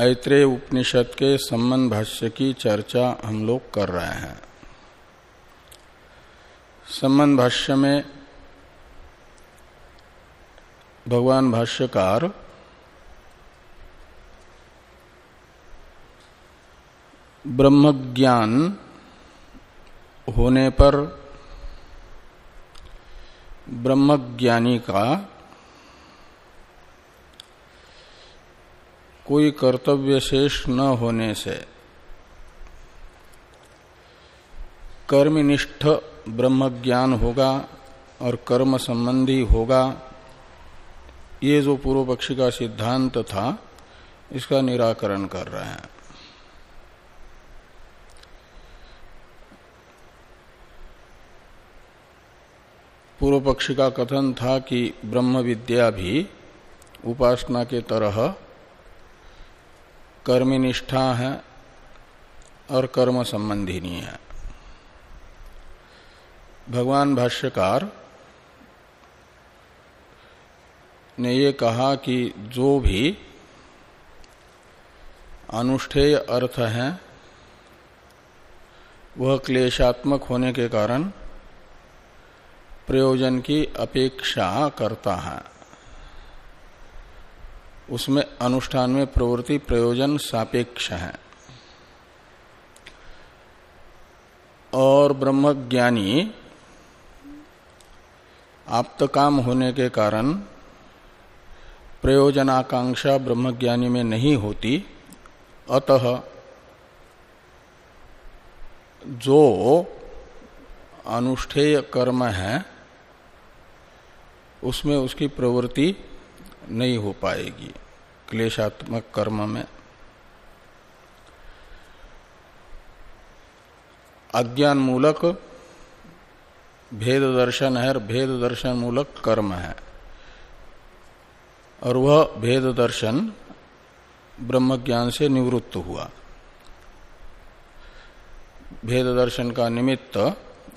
ऐत्रेय उपनिषद के संबंध भाष्य की चर्चा हम लोग कर रहे हैं। संबंध भाष्य में भगवान भाष्यकार ब्रह्मज्ञान होने पर ब्रह्मज्ञानी का कोई कर्तव्य शेष न होने से कर्मनिष्ठ ब्रह्म ज्ञान होगा और कर्म संबंधी होगा। ये जो पूर्व पक्षी का सिद्धांत था, इसका निराकरण कर रहे हैं। पूर्व पक्षी का कथन था कि ब्रह्म विद्या भी उपासना के तरह कर्मनिष्ठा है और कर्म संबंधी नहीं है। भगवान भाष्यकार ने ये कहा कि जो भी अनुष्ठेय अर्थ है, वह क्लेशात्मक होने के कारण प्रयोजन की अपेक्षा करता है। उसमें अनुष्ठान में प्रवृत्ति प्रयोजन सापेक्ष है। और ब्रह्मज्ञानी आप्तकाम होने के कारण प्रयोजनाकांक्षा ब्रह्मज्ञानी में नहीं होती। अतः जो अनुष्ठेय कर्म है, उसमें उसकी प्रवृत्ति नहीं हो पाएगी। क्लेशात्मक कर्म में। अज्ञान मूलक भेद दर्शन है और भेद दर्शन मूलक कर्म है। और वह भेद दर्शन ब्रह्म ज्ञान से निवृत्त हुआ। भेद दर्शन का निमित्त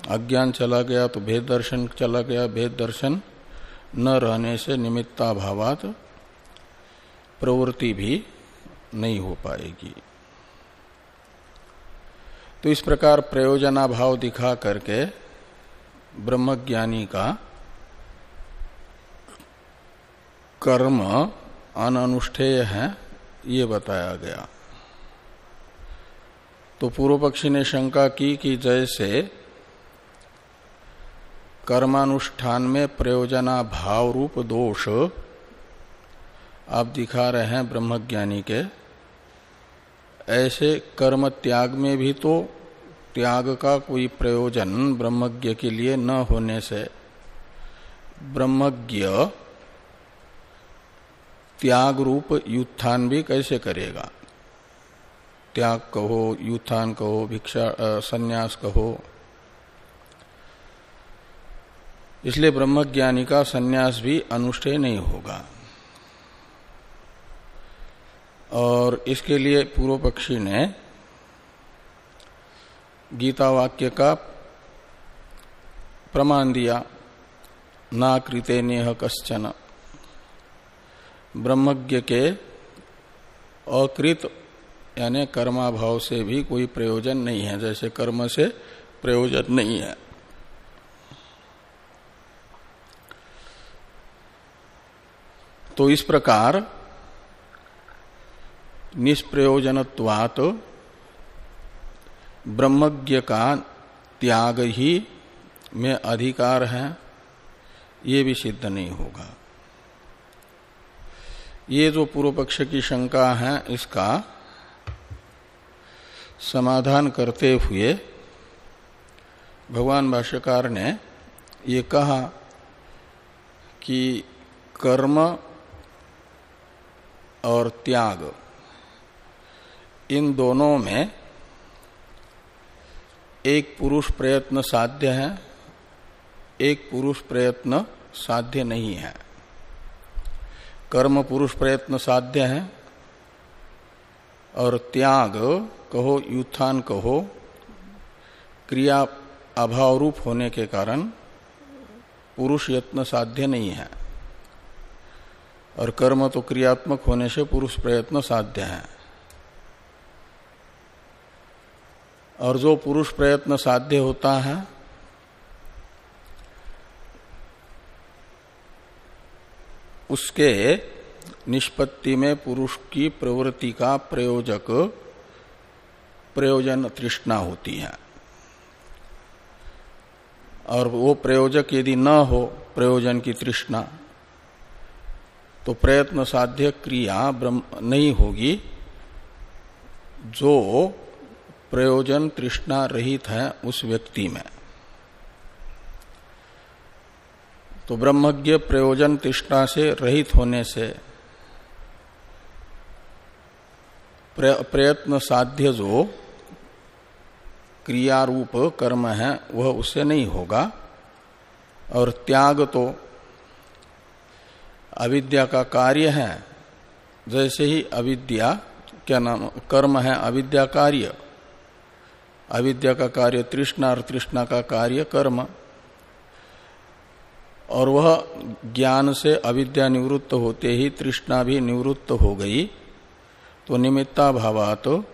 अज्ञान चला गया तो भेद दर्शन चला गया भेद दर्शन न रहने से निमित्ताभावात प्रवृत्ति भी नहीं हो पाएगी। तो इस प्रकार प्रयोजनाभाव दिखा करके ब्रह्मज्ञानी का कर्म अनुष्ठेय है, ये बताया गया। तो पूर्व पक्षी ने शंका की कि जैसे कर्मानुष्ठान में प्रयोजना भाव रूप दोष। आप दिखा रहे हैं ब्रह्मज्ञानी के। ऐसे कर्म त्याग में भी तो त्याग का कोई प्रयोजन ब्रह्मज्ञ के लिए न होने से। ब्रह्मज्ञ त्याग रूप युत्थान भी कैसे करेगा? त्याग कहो, युत्थान कहो, भिक्षा संन्यास कहो। इसलिए ब्रह्मज्ञानी का संन्यास भी अनुष्ठेय नहीं होगा। और इसके लिए पूर्व पक्षी ने गीता वाक्य का प्रमाण दिया, ना कृते नेह कश्चन। ब्रह्मज्ञ के अकृत यानी कर्माभाव से भी कोई प्रयोजन नहीं है, जैसे कर्म से प्रयोजन नहीं है। तो इस प्रकार निष्प्रयोजनत्वात ब्रह्मज्ञ का त्याग ही में अधिकार है, ये भी सिद्ध नहीं होगा। ये जो पूर्व पक्ष की शंका है, इसका समाधान करते हुए भगवान भाष्यकार ने ये कहा कि कर्म और त्याग। इन दोनों में एक पुरुष प्रयत्न साध्य है, एक पुरुष प्रयत्न साध्य नहीं है। कर्म पुरुष प्रयत्न साध्य है और त्याग, कहो, युत्थान कहो, क्रिया अभाव रूप होने के कारण पुरुष यत्न साध्य नहीं है। और कर्म तो क्रियात्मक होने से पुरुष प्रयत्न साध्य है। और जो पुरुष प्रयत्न साध्य होता है, उसके निष्पत्ति में पुरुष की प्रवृत्ति का प्रयोजक, प्रयोजन तृष्णा होती है। और वो प्रयोजक यदि न हो, प्रयोजन की तृष्णा तो प्रयत्न साध्य क्रिया ब्रह्म नहीं होगी। जो प्रयोजन तृष्णा रहित है उस व्यक्ति में। तो ब्रह्मज्ञ प्रयोजन तृष्णा से रहित होने से प्रयत्न साध्य जो क्रिया रूप कर्म है, वह उससे नहीं होगा। और त्याग तो अविद्या का कार्य है। जैसे ही अविद्या, क्या नाम, कर्म है, अविद्या कार्य। अविद्या का कार्य तृष्णा और तृष्णा का कार्य कर्म। और वह ज्ञान से अविद्या निवृत्त होते ही तृष्णा भी निवृत्त हो गई। तो निमित्ता भावात तो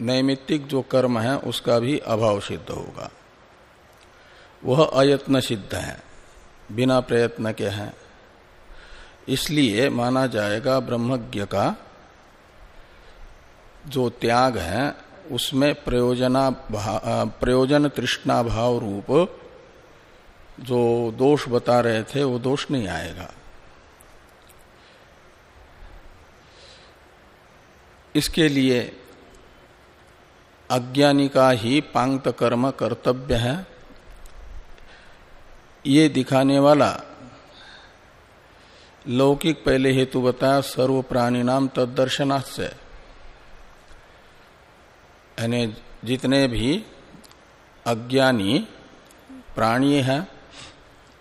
नैमित्तिक जो कर्म है, उसका भी अभाव सिद्ध होगा। वह अयत्न सिद्ध है, बिना प्रयत्न के हैं। इसलिए माना जाएगा ब्रह्मज्ञ का जो त्याग है, उसमें प्रयोजना प्रयोजन तृष्णा भाव रूप जो दोष बता रहे थे, वो दोष नहीं आएगा। इसके लिए अज्ञानी का ही पांगत कर्म कर्तव्य है। ये दिखाने वाला लौकिक पहले हेतु बताया सर्व प्राणी नाम तदर्शनाथ से यानी जितने भी अज्ञानी प्राणी हैं,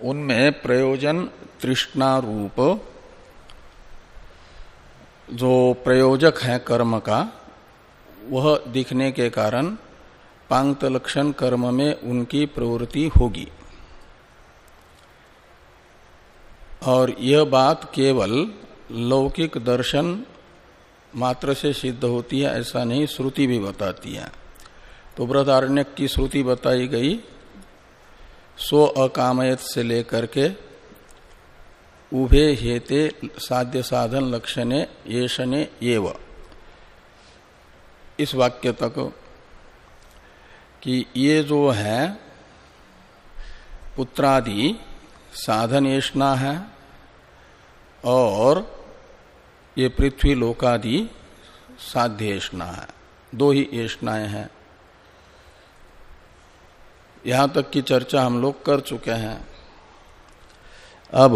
उनमें प्रयोजन तृष्णा रूप, जो प्रयोजक है कर्म का, वह दिखने के कारण पांगत लक्षण कर्म में उनकी प्रवृत्ति होगी। और यह बात केवल लौकिक दर्शन मात्र से सिद्ध होती है, ऐसा नहीं, श्रुति भी बताती है। तो बृहदारण्य की श्रुति बताई गई सो अकामयत से लेकर के उभे हेते साध्य साधन लक्षणे येषणे एव इस वाक्य तक कि ये जो है, पुत्रादि साधन येषणा है और ये पृथ्वी लोकादि साध्य ऐष्णा है। दो ही ऐष्णाएँ हैं। यहाँ तक की चर्चा हम लोग कर चुके हैं। अब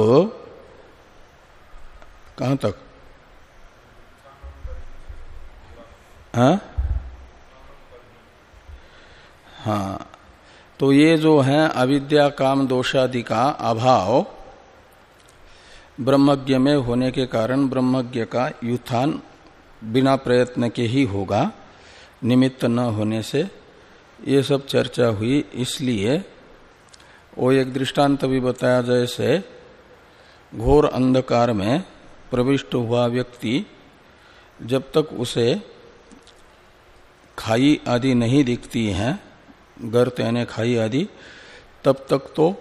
कहाँ तक? हाँ? हाँ। तो ये जो है अविद्या, काम, दोषादि का अभाव ब्रह्मज्ञ में होने के कारण ब्रह्मज्ञ का युत्थान बिना प्रयत्न के ही होगा, निमित्त न होने से। ये सब चर्चा हुई, इसलिए वो एक दृष्टांत भी बताया जैसे, घोर अंधकार में प्रविष्ट हुआ व्यक्ति, जब तक उसे खाई आदि नहीं दिखती हैं गर्त यानी खाई आदि, तब तक तो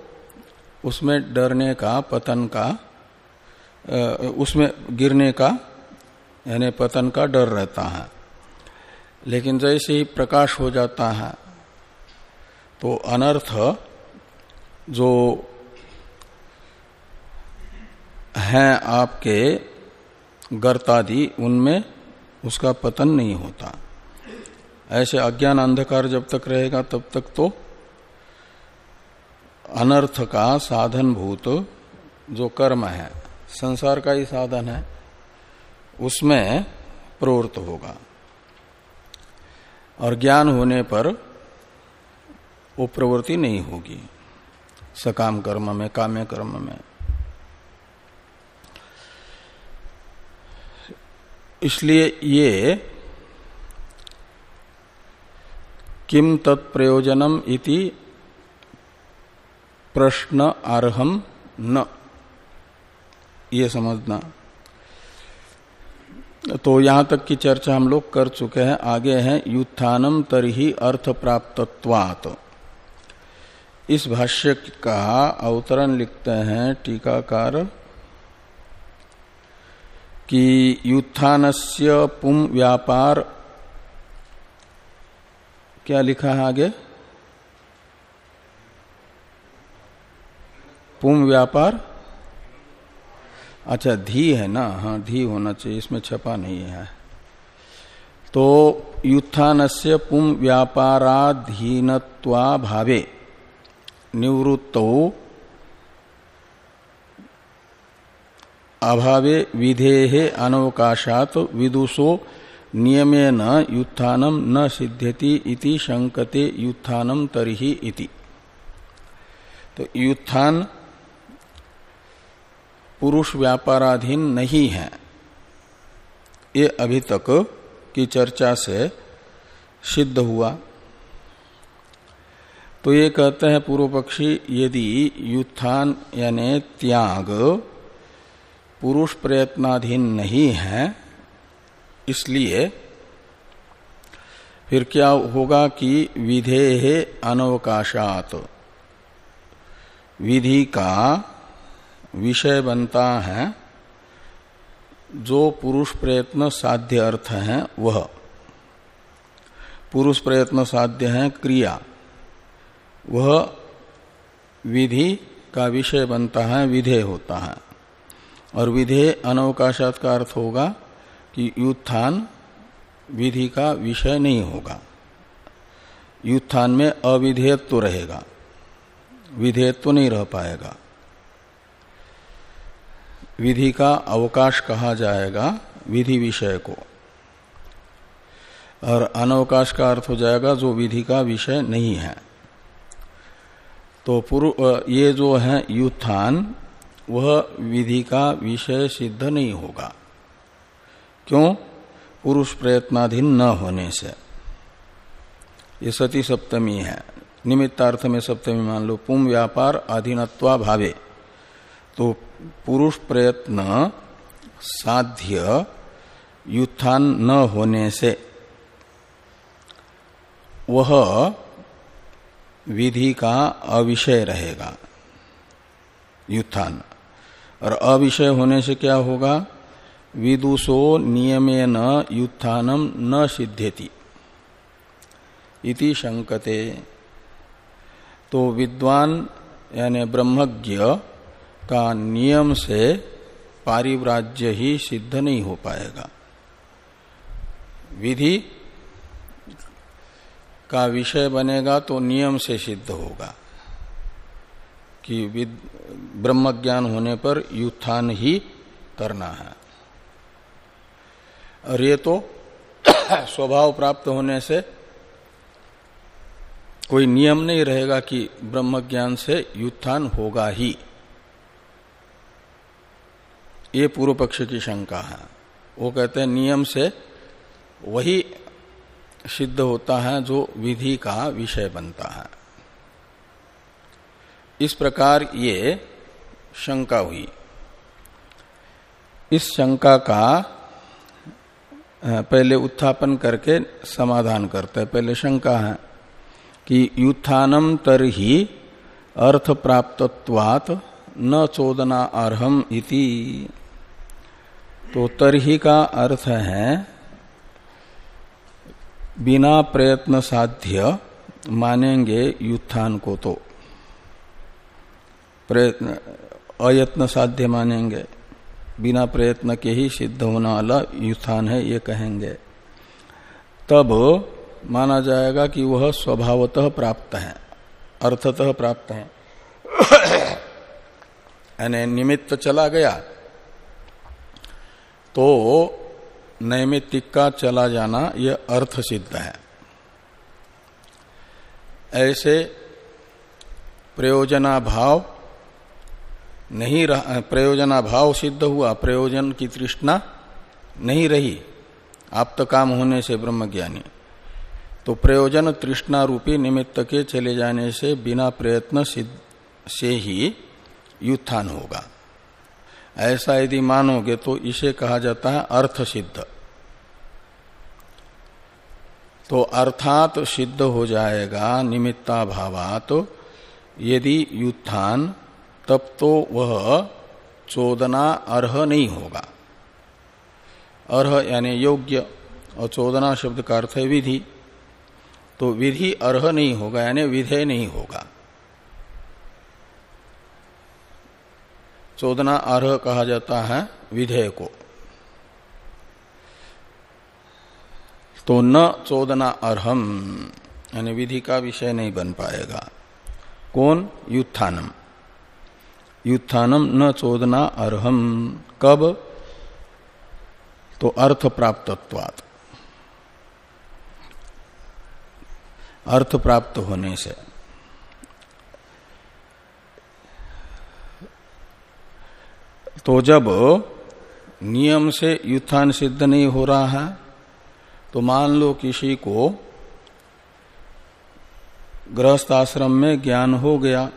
उसमें डरने का, पतन का उसमें गिरने का, यानी पतन का डर रहता है। लेकिन जैसे ही प्रकाश हो जाता है तो अनर्थ जो हैं आपके गर्तादि, उनमें उसका पतन नहीं होता। ऐसे अज्ञान अंधकार जब तक रहेगा, तब तक तो अनर्थ का साधन भूत जो कर्म है संसार का ही साधन है, उसमें प्रवृत्त होगा। और ज्ञान होने पर वो प्रवृत्ति नहीं होगी, सकाम कर्म में, काम्य कर्म में। इसलिए ये किम तत्प्रयोजनम इति प्रश्न अर्हम न। ये समझना। तो यहाँ तक की चर्चा हम लोग कर चुके हैं। आगे हैं, युत्थानम तरही अर्थ प्राप्तत्वात इस भाष्य का अवतरण लिखते हैं टीकाकार कि युत्थानस्य पुम व्यापार क्या लिखा है आगे? पुम व्यापार अच्छा धी है ना? हाँ धी होना चाहिए, इसमें छपा नहीं है। तो युत्थान से पुम व्यापाराधीनत्वा भावे। निवृत्त अभावे विधेहे अनवकाशात विदुषो नियमेन युत्थानम न सिद्ध्यति इति शंकते युत्थानम तरही इति। तो युत्थान पुरुष व्यापाराधीन नहीं है। ये अभी तक की चर्चा से सिद्ध हुआ। तो ये कहते हैं पूर्व पक्षी, यदि युत्थान यानी त्याग पुरुष प्रयत्नाधीन नहीं है, इसलिए फिर क्या होगा कि विधेय अनवकाशात, विधि का विषय बनता है, जो पुरुष प्रयत्न साध्य अर्थ है वह। पुरुष प्रयत्न साध्य है क्रिया। वह विधि का विषय बनता है, विधेय होता है। और विधेय अनवकाशात का अर्थ होगा कि युत्थान विधि का विषय नहीं होगा। युत्थान में अविधेयत्व तो रहेगा। विधेयत्व तो नहीं रह पाएगा। विधि का अवकाश कहा जाएगा विधि विषय को। और अनवकाश का अर्थ हो जाएगा जो विधि का विषय नहीं है। तो पूर्व ये जो है युत्थान, वह विधि का विषय सिद्ध नहीं होगा। क्यों? पुरुष प्रयत्नाधीन न होने से। ये सती सप्तमी है। निमित्तार्थ में सप्तमी मान लो, पुम व्यापार अधीनत्वा भावे। तो पुरुष प्रयत्न साध्य युत्थान न होने से। वह विधि का अविषय रहेगा, युत्थान। और अविषय होने से क्या होगा? विदुषो नियमेन युत्थानम न सिद्ध्यति। इति शंकते। तो विद्वान यानी ब्रह्मज्ञ का नियम से पारिव्राज्य ही सिद्ध नहीं हो पाएगा। विधि का विषय बनेगा तो नियम से सिद्ध होगा कि ब्रह्म ज्ञान होने पर युत्थान ही करना है। और ये तो स्वभाव प्राप्त होने से कोई नियम नहीं रहेगा कि ब्रह्म ज्ञान से युत्थान होगा ही। ये पूर्व पक्ष की शंका है। वो कहते हैं, नियम से वही सिद्ध होता है जो विधि का विषय बनता है। इस प्रकार ये शंका हुई। इस शंका का पहले उत्थापन करके समाधान करते हैं। पहले शंका है कि युत्थानम तर ही अर्थ प्राप्तत्वात न चोदना अर्म इति। तो तरही का अर्थ है, बिना प्रयत्न साध्य मानेंगे युत्थान को तो। प्रयत्न, अयत्न साध्य मानेंगे। बिना प्रयत्न के ही सिद्ध होने वाला युत्थान है, ये कहेंगे। तब माना जाएगा कि वह स्वभावतः प्राप्त है, अर्थतः प्राप्त है। यानी निमित्त चला गया तो नैमित्तिक का चला जाना यह अर्थ सिद्ध है। ऐसे प्रयोजना भाव नहीं रहा प्रयोजना भाव सिद्ध हुआ, प्रयोजन की तृष्णा नहीं रही आप तो काम होने से ब्रह्मज्ञानी। तो प्रयोजन तृष्णा रूपी निमित्त के चले जाने से बिना प्रयत्न से ही युत्थान होगा। ऐसा यदि मानोगे तो इसे कहा जाता है अर्थ सिद्ध तो अर्थात सिद्ध हो जाएगा निमित्ता भावात तो यदि युत्थान, तब तो वह चोदना अर्ह नहीं होगा। अर्ह यानी योग्य और चोदना शब्द का अर्थ है विधि। तो विधि अर्ह नहीं होगा यानी विधेय नहीं होगा। चोदना अर्ह कहा जाता है विधेय को तो न चोदना अर्हम, यानी विधि का विषय नहीं बन पाएगा। कौन? युत्थानम। युत्थानम न चोदना अर्हम। कब? तो अर्थ प्राप्तत्वात् अर्थ प्राप्त होने से। तो जब नियम से युत्थान सिद्ध नहीं हो रहा है तो मान लो किसी को गृहस्थ आश्रम में ज्ञान हो गया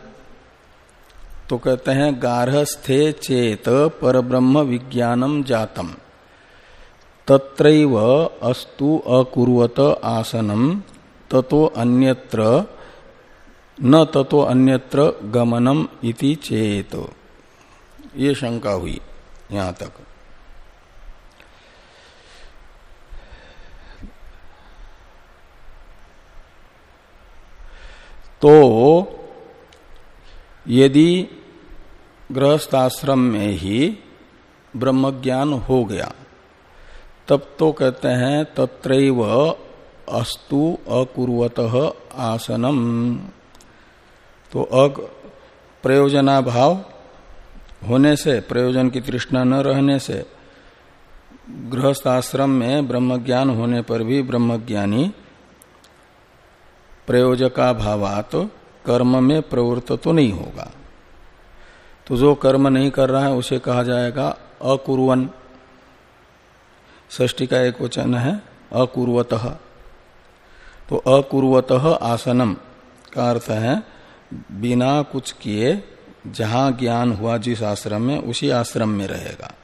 तो कहते हैं, गार्हस्थे चेत पर ब्रह्म विज्ञानम जातम। तत्रैव अस्तु अकुर्वत आसनम, ततो अन्यत्र, न ततो अन्यत्र गमनम इति चेत। ये शंका हुई यहाँ तक। तो यदि गृहस्थाश्रम में ही ब्रह्मज्ञान हो गया, तब तो कहते हैं तत्रैव अस्तु अकुर्वत आसनम। तो अग प्रयोजना भाव होने से, प्रयोजन की तृष्णा न रहने से, गृहस्थ आश्रम में ब्रह्मज्ञान होने पर भी ब्रह्मज्ञानी प्रयोजका भावात कर्म में प्रवृत्त तो नहीं होगा। तो जो कर्म नहीं कर रहा है, उसे कहा जाएगा अकुर्वन। ष्टी का एक वचन है, अकुर्वत। तो अकुर्वत आसनम का अर्थ है, बिना कुछ किए जहाँ ज्ञान हुआ जिस आश्रम में, उसी आश्रम में रहेगा।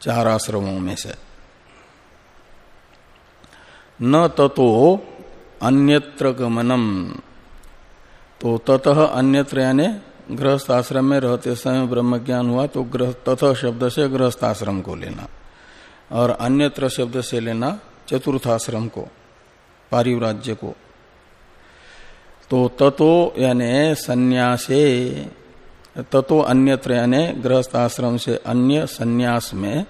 चार आश्रमों में से। न ततो अन्यत्र गमनम। तो ततः अन्यत्र यानी गृहस्थ आश्रम में रहते समय ब्रह्म ज्ञान हुआ तो ग्रह तथ शब्द से गृहस्थ आश्रम को लेना। और अन्यत्र शब्द से लेना चतुर्थाश्रम को, पारिव्राज्य को। तो ततो यानि संन्यासे, ततो अन्यत्र यानी गृहस्थ आश्रम से अन्य संन्यास में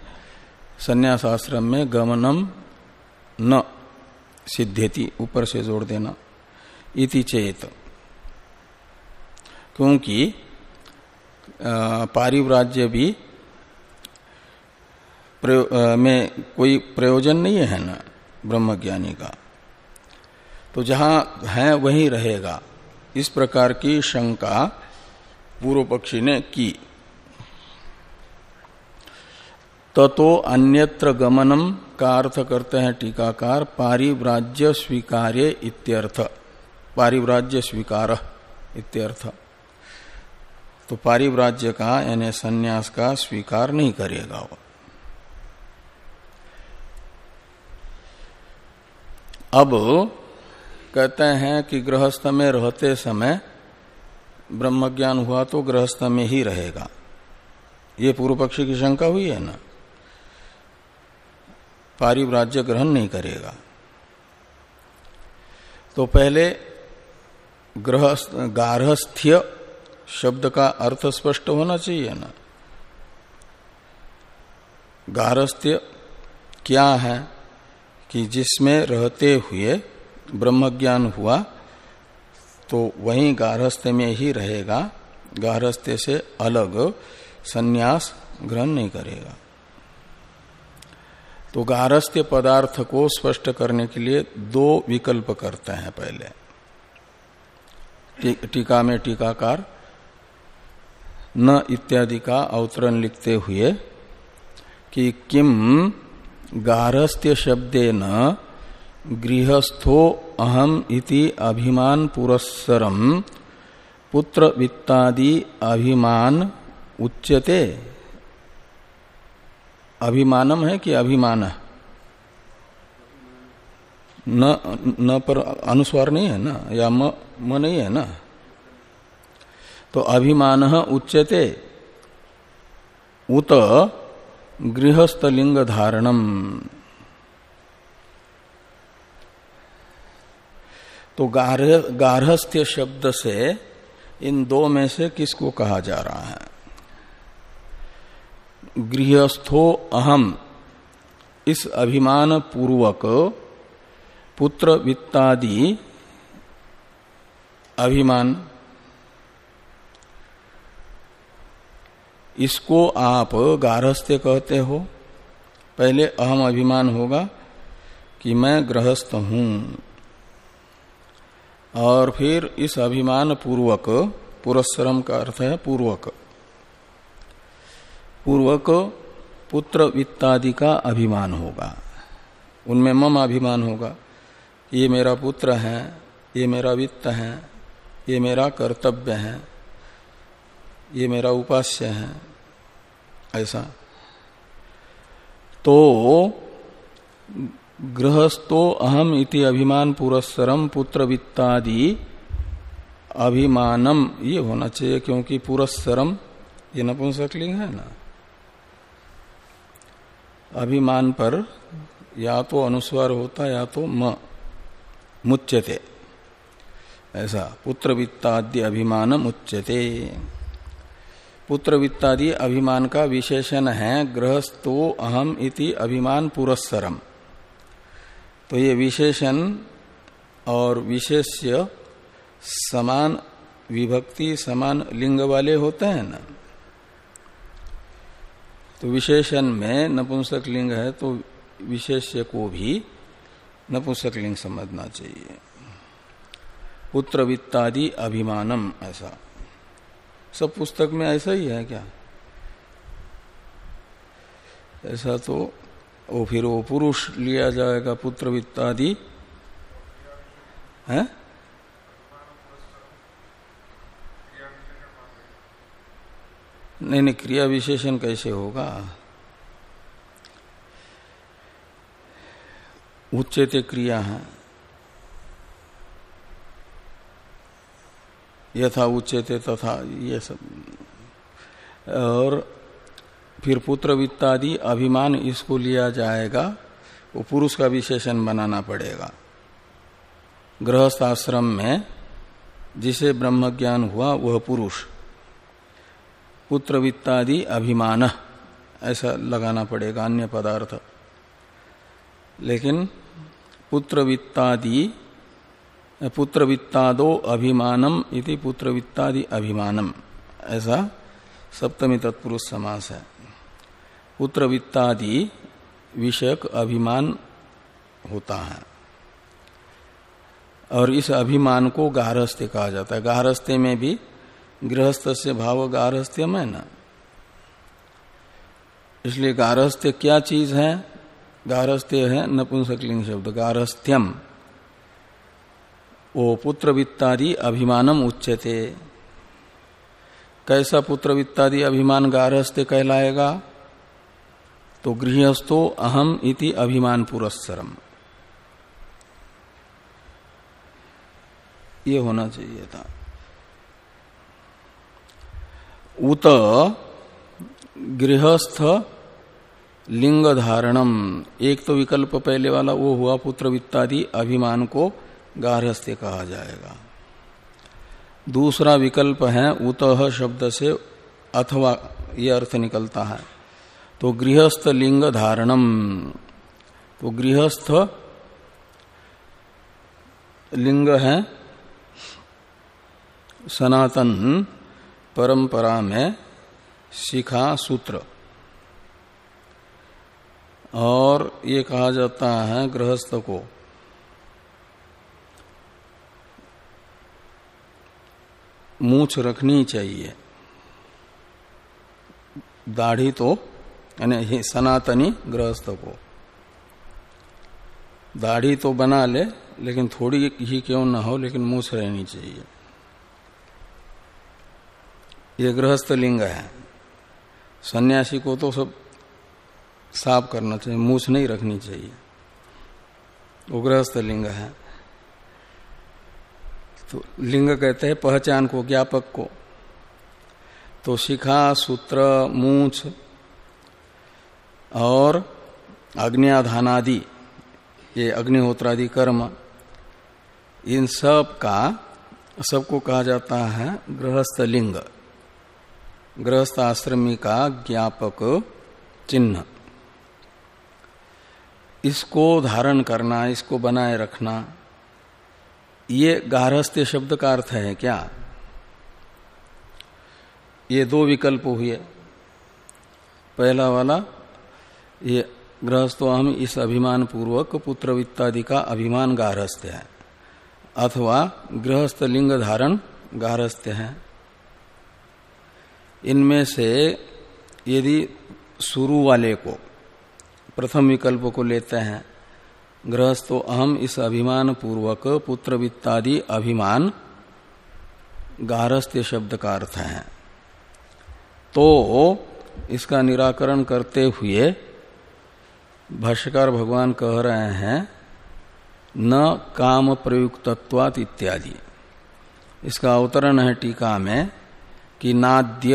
संन्यास आश्रम में गमनम न सिद्धेति ऊपर से जोड़ देना। इति चेत। क्योंकि पारिव्राज्य भी में कोई प्रयोजन नहीं है ना, ब्रह्मज्ञानी का। तो जहाँ है वहीं रहेगा। इस प्रकार की शंका पूर्व पक्षी ने की। ततो अन्यत्र गमनम का अर्थ करते हैं टीकाकार, पारिव्राज्य स्वीकार्य इत्यर्थ। पारिव्राज्य स्वीकार इत्यर्थ। तो पारिव्राज्य का यानी सन्यास का स्वीकार नहीं करेगा वो। अब कहते हैं कि गृहस्थ में रहते समय ब्रह्म ज्ञान हुआ तो गृहस्थ में ही रहेगा। ये पूर्व पक्षी की शंका हुई है ना? पारिव्राज्य ग्रहण नहीं करेगा। तो पहले गृहस्थ, गार्हस्थ्य शब्द का अर्थ स्पष्ट होना चाहिए ना? गारस्थ्य क्या है कि जिसमें रहते हुए ब्रह्मज्ञान हुआ तो वहीं गारहस्थ्य में ही रहेगा। गारहस्थ्य से अलग सन्यास ग्रहण नहीं करेगा। तो गारहस्थ्य पदार्थ को स्पष्ट करने के लिए दो विकल्प करते हैं पहले। टीका में टीकाकार, न इत्यादि का अवतरण लिखते हुए कि किम गारहस्थ्य शब्दे न गृहस्थो अहम इति अभिमान पुरस्सरम पुत्र वित्तादि अभिमान उच्यते। अभिमानम है कि अभिमान? न न पर अनुस्वार नहीं है ना? या म, म नहीं है ना? तो अभिमान उच्यते। उत गृहस्थलिंग धारणम तो गार्हस्थ्य शब्द से इन दो में से किसको कहा जा रहा है? गृहस्थो अहम। इस अभिमान पूर्वक पुत्र वित्तादि अभिमान, इसको आप गारहस्थ्य कहते हो। पहले अहम अभिमान होगा कि मैं गृहस्थ हूँ। और फिर इस अभिमान पूर्वक, पुरस्सरम का अर्थ है पूर्वक। पूर्वक पुत्र वित्तादि का अभिमान होगा। उनमें मम अभिमान होगा। ये मेरा पुत्र है, ये मेरा वित्त है, ये मेरा कर्तव्य है, ये मेरा उपास्य है, ऐसा। तो गृहस्थो अहम इति अभिमान पुरस्सरम पुत्र वित्तादि अभिमानम। ये होना चाहिए क्योंकि पुरस्सरम ये नपुंसकलिंग है ना? अभिमान पर या तो अनुस्वार होता या तो म, मुच्यते। ऐसा पुत्र वित्ताद्य अभिमान मुच्यते। पुत्र वित्तादि अभिमान का विशेषण है, गृहस्थो अहम इति अभिमान पुरस्सरम तो ये विशेषण और विशेष्य समान विभक्ति, समान लिंग वाले होते हैं ना। तो विशेषण में नपुंसक लिंग है तो विशेष्य को भी नपुंसक लिंग समझना चाहिए। पुत्र वित्तादि अभिमानम, ऐसा। सब पुस्तक में ऐसा ही है क्या? ऐसा तो वो फिर वो पुरुष लिया जाएगा पुत्र वित्तादि है? नहीं नहीं, क्रिया विशेषण कैसे होगा? उच्चते क्रिया है। यथा उच्चते तथा ये सब। और फिर पुत्र वित्तादि अभिमान इसको लिया जाएगा, वो पुरुष का विशेषण बनाना पड़ेगा। गृहस्थ आश्रम में जिसे ब्रह्म ज्ञान हुआ, वह पुरुष। पुत्र वित्तादि अभिमान, ऐसा लगाना पड़ेगा अन्य पदार्थ। लेकिन पुत्र वित्तादि पुत्र वित्तादो अभिमानम इति पुत्र वित्तादि अभिमानम, ऐसा सप्तमी तत्पुरुष समास है। पुत्र वित्तादि विषयक अभिमान होता है। और इस अभिमान को गारहस्थ्य कहा जाता है। गारहस्थ्य में भी गृहस्थ से भाव गारहस्थ्य में ना। इसलिए गारहस्थ्य क्या चीज़ है? गारहस्थ्य है नपुंसकलिंग शब्द। गारहस्थ्यम वो पुत्र वित्तादि अभिमानम उच्चते कैसा पुत्र वित्तादि अभिमान गारहस्थ्य कहलाएगा? तो गृहस्थो अहम इति अभिमान पुरस्सरम ये होना चाहिए था। उत गृहस्थ लिंग धारणम एक तो विकल्प पहले वाला वो हुआ पुत्र वित्तादि अभिमान को गार्हस्थ्य कहा जाएगा। दूसरा विकल्प है उत शब्द से अथवा ये अर्थ निकलता है। तो गृहस्थ लिंग धारणम। तो गृहस्थ लिंग है सनातन परंपरा में शिखा सूत्र। और ये कहा जाता है गृहस्थ को। मूछ रखनी चाहिए। दाढ़ी तो यानी सनातनी गृहस्थ को। दाढ़ी तो बना ले, लेकिन थोड़ी ही क्यों ना हो, लेकिन मूछ रहनी चाहिए। ये गृहस्थ लिंग है। सन्यासी को तो सब साफ़ करना चाहिए मूछ नहीं रखनी चाहिए। वो गृहस्थ लिंग है। तो लिंग कहते हैं पहचान को, ज्ञापक को। तो शिखा, सूत्र, मूछ और अग्नियाधानादि, ये अग्निहोत्रादि कर्म, इन सब का, सबको कहा जाता है गृहस्थ लिंग, गृहस्थ आश्रमी का ज्ञापक चिन्ह। इसको धारण करना, इसको बनाए रखना, ये गारहस्थ्य शब्द का अर्थ है क्या? ये दो विकल्प हुए। पहला वाला ये गृहस्थो हम इस अभिमान पूर्वक पुत्र वित्तादि का अभिमान गारहस्थ्य है। अथवा गृहस्थ लिंग धारण गारहस्थ्य है। इनमें से यदि शुरू वाले को, प्रथम विकल्प को लेते हैं, गृहस्थो अहम इस अभिमान पूर्वक पुत्र वित्तादि अभिमान गारहस्थ्य शब्द का अर्थ है। तो इसका निराकरण करते हुए भाष्यकार भगवान कह रहे हैं, न काम प्रयुक्तत्वात इत्यादि। इसका अवतरण है टीका में कि नाद्य,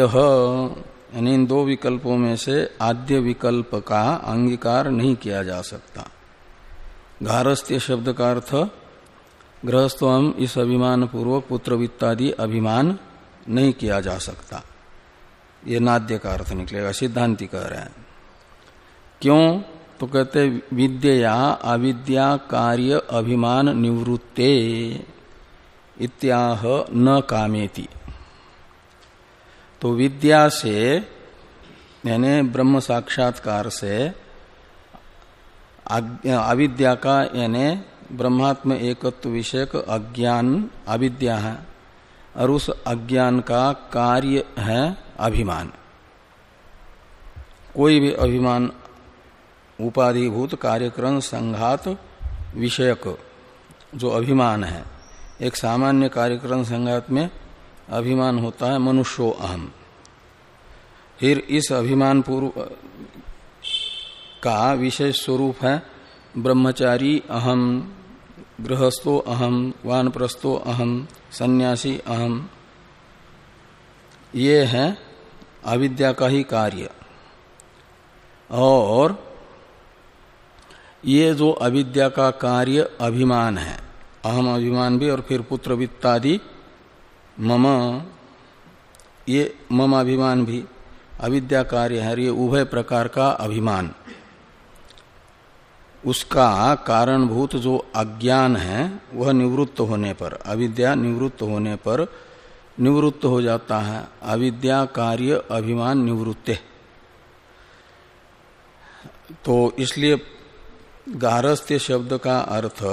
यानी इन दो विकल्पों में से आद्य विकल्प का अंगीकार नहीं किया जा सकता। गारस्थ्य शब्द का अर्थ गृहस्थ हम इस अभिमान पूर्वक पुत्र वित्तादि अभिमान नहीं किया जा सकता। ये नाद्य का अर्थ निकलेगा, सिद्धांति कह रहे हैं। क्यों? तो कहते विद्या अविद्या कार्य अभिमान निवृत्ते इत्याह न कामेति। तो विद्या से, यानी ब्रह्म साक्षात्कार से अविद्या का, यानी ब्रह्मात्म एकत्व विषयक अज्ञान, अविद्या है, और उस अज्ञान का कार्य है अभिमान। कोई भी अभिमान उपाधिभूत कार्यक्रम संघात विषयक जो अभिमान है। एक सामान्य कार्यक्रम संघात में अभिमान होता है मनुष्यो अहम। फिर इस अभिमान पूर्व का विशेष स्वरूप है ब्रह्मचारी अहम, गृहस्थो अहम, वानप्रस्थो अहम, सन्यासी अहम। ये है अविद्या का ही कार्य। और ये जो अविद्या का कार्य अभिमान है, अहम अभिमान भी और फिर पुत्र वित्तादि, मम, ये मम अभिमान भी, अविद्या कार्य है ये उभय प्रकार का अभिमान। उसका कारणभूत जो अज्ञान है, वह निवृत्त होने पर, अविद्या निवृत्त होने पर निवृत्त हो जाता है। अविद्या कार्य अभिमान निवृत्ते। तो इसलिए गारस्थ्य शब्द का अर्थ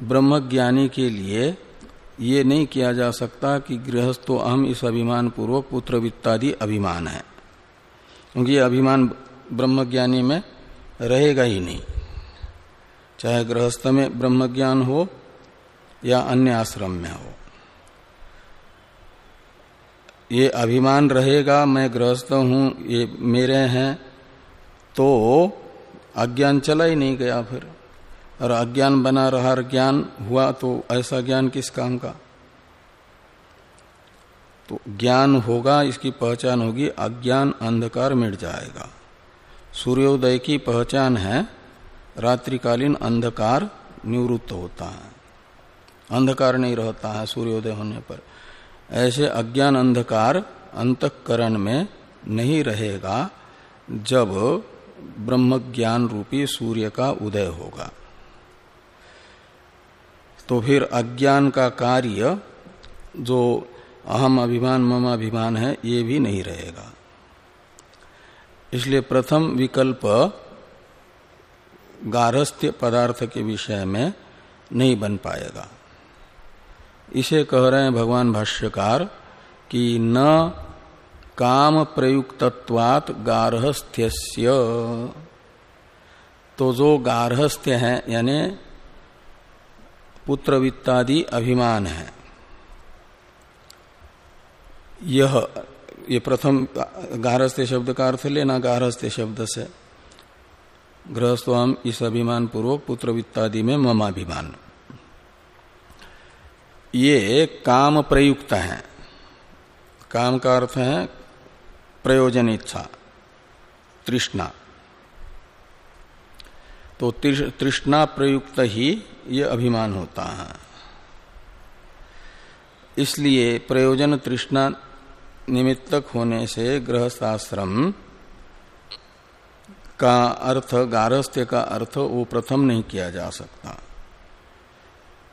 ब्रह्मज्ञानी के लिए ये नहीं किया जा सकता कि गृहस्थो अहम इस अभिमान पूर्वक पुत्र वित्तादि अभिमान है। क्योंकि ये अभिमान ब्रह्मज्ञानी में रहेगा ही नहीं। चाहे गृहस्थ में ब्रह्मज्ञान हो या अन्य आश्रम में हो। ये अभिमान रहेगा, मैं गृहस्थ हूँ, ये मेरे हैं तो अज्ञान चला ही नहीं गया फिर। और अज्ञान बना रहा ज्ञान हुआ तो ऐसा ज्ञान किस काम का? तो ज्ञान होगा, इसकी पहचान होगी, अज्ञान अंधकार मिट जाएगा। सूर्योदय की पहचान है, रात्रिकालीन अंधकार निवृत्त होता है। अंधकार नहीं रहता है सूर्योदय होने पर। ऐसे अज्ञान अंधकार अंतकरण में नहीं रहेगा, जब ब्रह्म ज्ञान रूपी सूर्य का उदय होगा। तो फिर अज्ञान का कार्य, जो अहम अभिमान, मम अभिमान है, ये भी नहीं रहेगा। इसलिए प्रथम विकल्प गारहस्थ्य पदार्थ के विषय में नहीं बन पाएगा। इसे कह रहे हैं भगवान भाष्यकार कि न काम प्रयुक्तत्वात गारहस्थ्य तो जो गारहस्थ्य है, यानी पुत्र वित्तादि अभिमान है। यह, ये प्रथम गारहस्थ्य शब्द का अर्थ लेना गारहस्थ्य शब्द से। गृहस्थम इस अभिमान पूर्वक पुत्र वित्तादि में ममाभिमान। ये काम प्रयुक्त है। काम का अर्थ है प्रयोजन इच्छा, तृष्णा। तो तृष्णा प्रयुक्त ही ये अभिमान होता है। इसलिए प्रयोजन तृष्णा निमित्तक होने से गृहस्थाश्रम का अर्थ गारस्थ्य का अर्थ वो प्रथम नहीं किया जा सकता।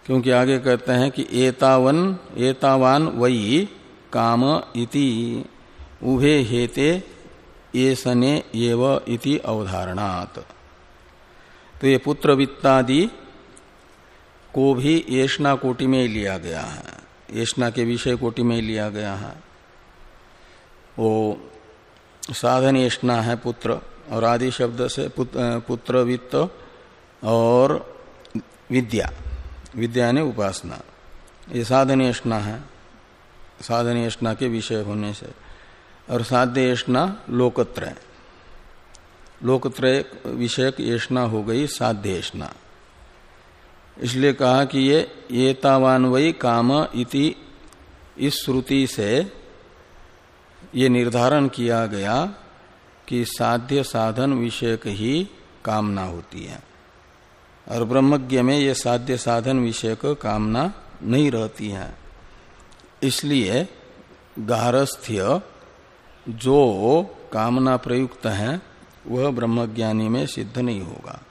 क्योंकि आगे कहते हैं कि एतावन, एतावान वही काम इति उभे हेते ये सने एव इति अवधारणात्। तो ये पुत्र वित्तादि को भी येषणा कोटि में लिया गया है। येषणा के विषय कोटि में लिया गया है। वो साधन येषणा है पुत्र और आदि शब्द से पुत्र वित्त और विद्या। विद्या ने उपासना। ये साधनेष्णा है। साधनेष्णा के विषय होने से। और साध्येष्णा लोकत्रय। लोकत्रय विषयक येष्णा हो गई साध्येष्णा इसलिए कहा कि ये येतावान वही काम इति इस श्रुति से ये निर्धारण किया गया कि साध्य साधन विषयक ही कामना होती है। और ब्रह्मज्ञ में ये साध्य साधन विषयक कामना नहीं रहती है। इसलिए गारस्थ्य जो कामना प्रयुक्त है, वह ब्रह्मज्ञानी में सिद्ध नहीं होगा।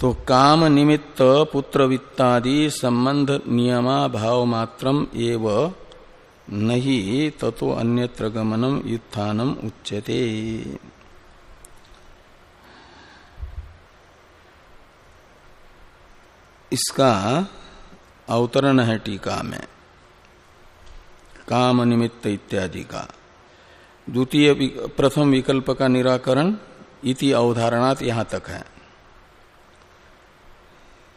तो काम निमित्त, पुत्र वित्तादि संबंध नियमा भाव मात्रम एव नहीं ततो अन्यत्र गमनम युत्थानम उच्यते। इसका अवतरण है टीका में। काम निमित्त इत्यादि का। द्वितीय प्रथम विकल्प का निराकरण इति अवधारणात यहाँ तक है।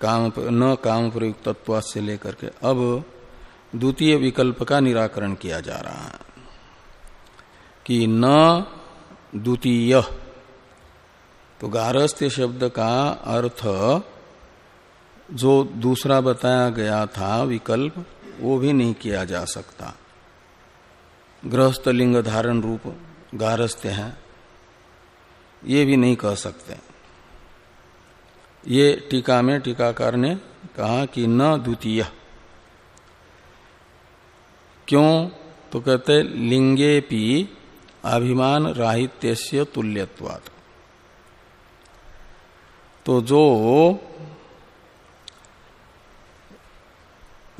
काम न काम प्रयुक्त से लेकर के अब द्वितीय विकल्प का निराकरण किया जा रहा है कि न द्वितीय। तो गारस्थ्य शब्द का अर्थ जो दूसरा बताया गया था विकल्प, वो भी नहीं किया जा सकता। गृहस्थ लिंग धारण रूप गारस्थ्य है, ये भी नहीं कह सकते। ये टीका में टीकाकार ने कहा कि न द्वितीय। क्यों? तो कहते लिंगे पी अभिमान राहित्य तुल्यत्वात्। तो जो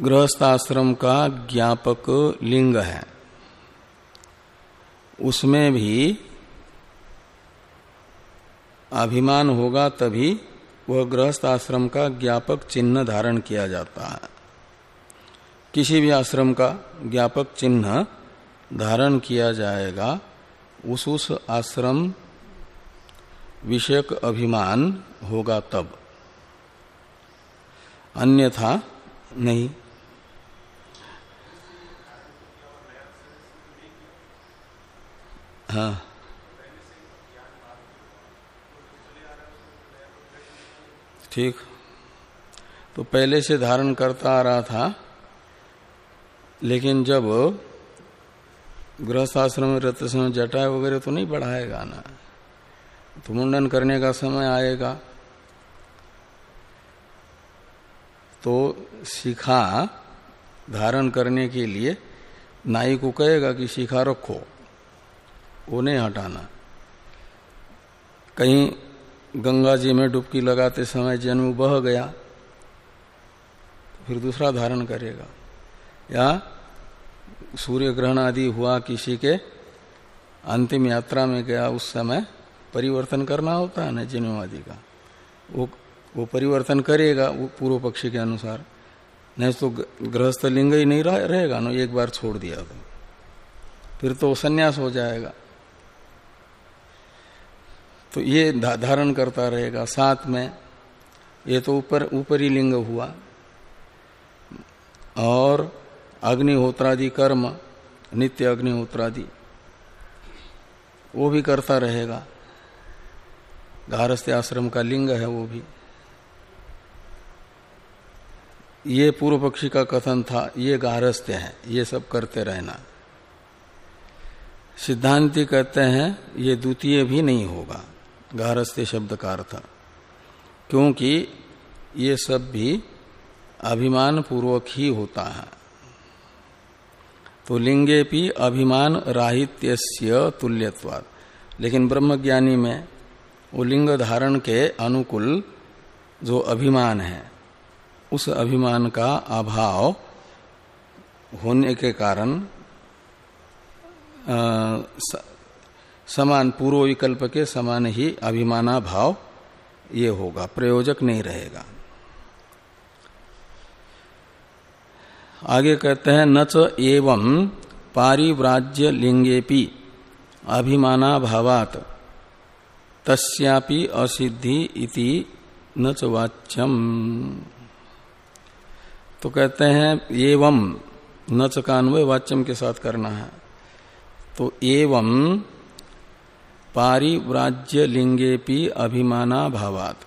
गृहस्थाश्रम का ज्ञापक लिंग है। उसमें भी अभिमान होगा तभी वह गृहस्थ आश्रम का ज्ञापक चिन्ह धारण किया जाता है। किसी भी आश्रम का ज्ञापक चिन्ह धारण किया जाएगा, उस उस आश्रम विषयक अभिमान होगा तब। अन्यथा नहीं। हाँ। ठीक। तो पहले से धारण करता आ रहा था, लेकिन जब गृहस्थाश्रम में रहते समय जटाए वगैरह तो नहीं बढ़ाएगा ना तो मुंडन करने का समय आएगा। तो शिखा धारण करने के लिए नाई को कहेगा कि, शिखा, रखो। वो नहीं हटाना। कहीं गंगा जी में डुबकी लगाते समय जन्म बह गया फिर दूसरा धारण करेगा। या सूर्य ग्रहण आदि हुआ किसी के अंतिम यात्रा में गया, उस समय परिवर्तन करना होता है ना जन्म आदि का। वो वो परिवर्तन करेगा, वो पूर्व पक्षी के अनुसार। नहीं तो गृहस्थ लिंग ही नहीं रहेगा ना, एक बार छोड़ दिया तो। फिर तो संन्यास हो जाएगा। तो ये धारण करता रहेगा साथ में। ये तो ऊपर, ऊपरी लिंग हुआ। और अग्निहोत्रादि कर्म, नित्य अग्निहोत्रादि, वो भी करता रहेगा। गारस्थ्य आश्रम का लिंग है वो भी। ये पूर्व पक्षी का कथन था, ये गारस्थ्य है, ये सब करते रहना। सिद्धांति कहते हैं, ये द्वितीय भी नहीं होगा। गारस्थ्य शब्द का अर्थ। क्योंकि ये सब भी अभिमान पूर्वक ही होता है। तो लिंगे भी अभिमान राहित्य तुल्यवाद लेकिन ब्रह्मज्ञानी में वो लिंग धारण के अनुकूल जो अभिमान है, उस अभिमान का अभाव होने के कारण समान पूर्व विकल्प के समान ही अभिमाना भाव ये होगा, प्रयोजक नहीं रहेगा। आगे कहते हैं, न च एवं पारिव्राज्य लिंगेपि अभिमाना भावात, तस्यापि असिद्धि इति च वाच्यम। तो कहते हैं, एवं न कान्वय वाच्यम के साथ करना है। तो एवं पारिव्राज्य लिंगेपि अभिमाना भावात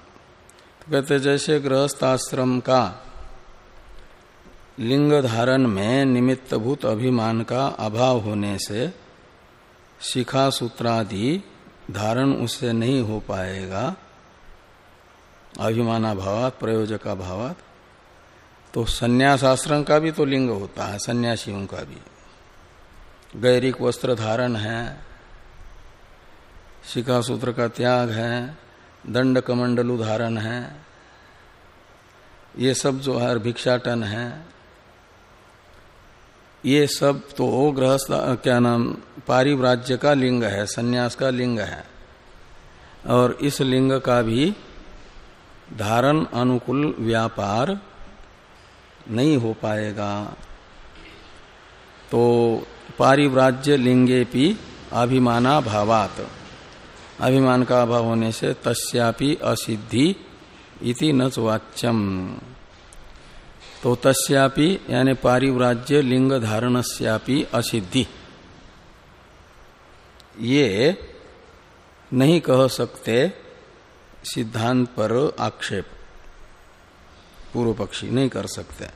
तो कहते जैसे गृहस्थाश्रम का लिंग धारण में निमित्तभूत अभिमान का अभाव होने से शिखा सूत्रादि धारण उससे नहीं हो पाएगा। अभिमाना भावात प्रयोजका भावात तो संन्यास आश्रम का भी तो लिंग होता है, सन्यासियों का भी। गैरिक वस्त्र धारण है शिखा सूत्र का त्याग है, दंड कमंडल उदाहरण है, ये सब जो है भिक्षाटन है, ये सब तो गृहस्थ, क्या नाम, पारिव्राज्य का लिंग है, सन्यास का लिंग है, और इस लिंग का भी धारण अनुकूल व्यापार नहीं हो पाएगा। तो पारिव्राज्य लिंगे भी अभिमाना भावात अभिमान का अभाव होने से तस्यापि असिद्धि इति न वाच्यम तो तस्यापि, यानी पारिव्राज्य लिंग धारणस्यापि असिद्धि। ये नहीं कह सकते सिद्धांत पर आक्षेप। पूर्व पक्षी नहीं कर सकते।